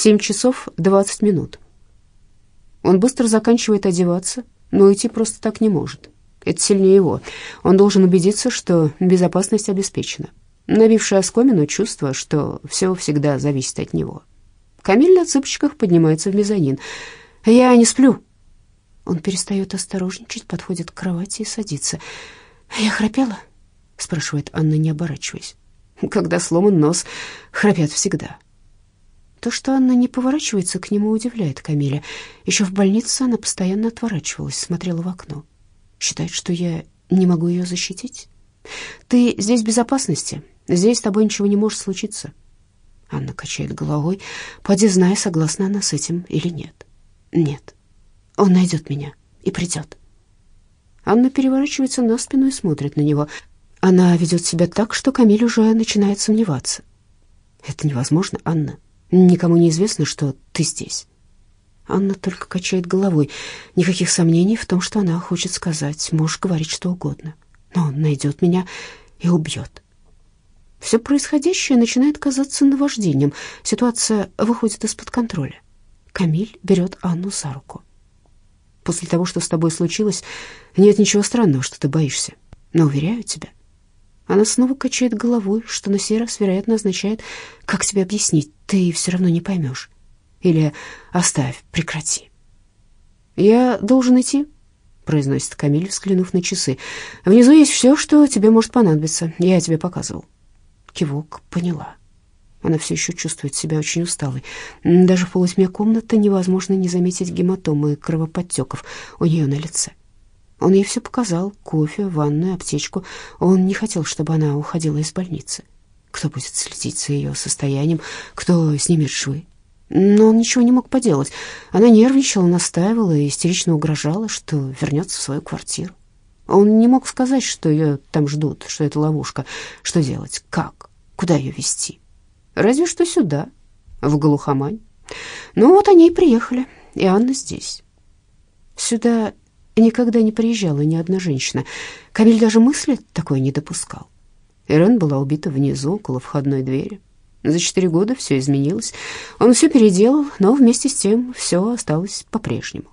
Семь часов двадцать минут. Он быстро заканчивает одеваться, но уйти просто так не может. Это сильнее его. Он должен убедиться, что безопасность обеспечена. Набившее оскомину чувство, что все всегда зависит от него. Камиль на цыпочках поднимается в мезонин. «Я не сплю». Он перестает осторожничать, подходит к кровати и садится. «Я храпела?» — спрашивает Анна, не оборачиваясь. «Когда сломан нос, храпят всегда». То, что Анна не поворачивается к нему, удивляет Камиля. Еще в больнице она постоянно отворачивалась, смотрела в окно. Считает, что я не могу ее защитить. «Ты здесь в безопасности. Здесь с тобой ничего не может случиться». Анна качает головой. Поди знай, согласна она с этим или нет. «Нет, он найдет меня и придет». Анна переворачивается на спину и смотрит на него. Она ведет себя так, что Камиль уже начинает сомневаться. «Это невозможно, Анна. Никому не известно, что ты здесь». Анна только качает головой. Никаких сомнений в том, что она хочет сказать. Можешь говорить что угодно. Но он найдет меня и убьет. Все происходящее начинает казаться наваждением. Ситуация выходит из-под контроля. Камиль берет Анну за руку. После того, что с тобой случилось, нет ничего странного, что ты боишься. Но уверяю тебя, она снова качает головой, что на сей раз, вероятно, означает, как тебе объяснить, ты все равно не поймешь. Или оставь, прекрати. «Я должен идти», — произносит Камиль, взглянув на часы. «Внизу есть все, что тебе может понадобиться. Я тебе показывал». Кивок поняла. Она все еще чувствует себя очень усталой. Даже в полутьме комнаты невозможно не заметить гематомы и кровоподтеков у нее на лице. Он ей все показал, кофе, ванную, аптечку. Он не хотел, чтобы она уходила из больницы. Кто будет следить за ее состоянием, кто снимет швы. Но он ничего не мог поделать. Она нервничала, настаивала и истерично угрожала, что вернется в свою квартиру. Он не мог сказать, что ее там ждут, что это ловушка. Что делать? Как? Куда ее вести? Разве что сюда, в глухомань. Ну вот они и приехали, и Анна здесь. Сюда Никогда не приезжала ни одна женщина. Камиль даже мысли такое не допускал. Ирен была убита внизу, около входной двери. За четыре года все изменилось. Он все переделал, но вместе с тем все осталось по-прежнему.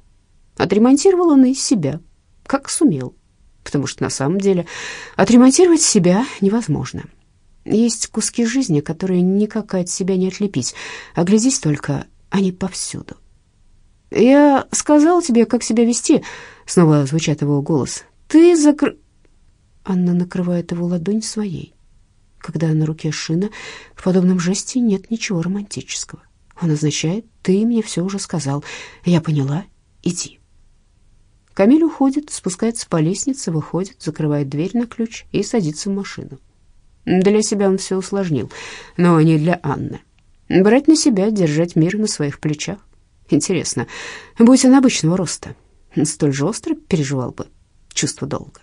Отремонтировал он и себя, как сумел, потому что на самом деле отремонтировать себя невозможно. Есть куски жизни, которые никак от себя не отлепить, а глядись только, они повсюду. «Я сказал тебе, как себя вести», — снова звучит его голос. «Ты закр...» Анна накрывает его ладонь своей. Когда на руке шина, в подобном жесте нет ничего романтического. Он означает «ты мне все уже сказал, я поняла, иди». Камиль уходит, спускается по лестнице, выходит, закрывает дверь на ключ и садится в машину. Для себя он все усложнил, но не для Анны. Брать на себя, держать мир на своих плечах. Интересно, будь он обычного роста, столь же остро переживал бы чувство долга.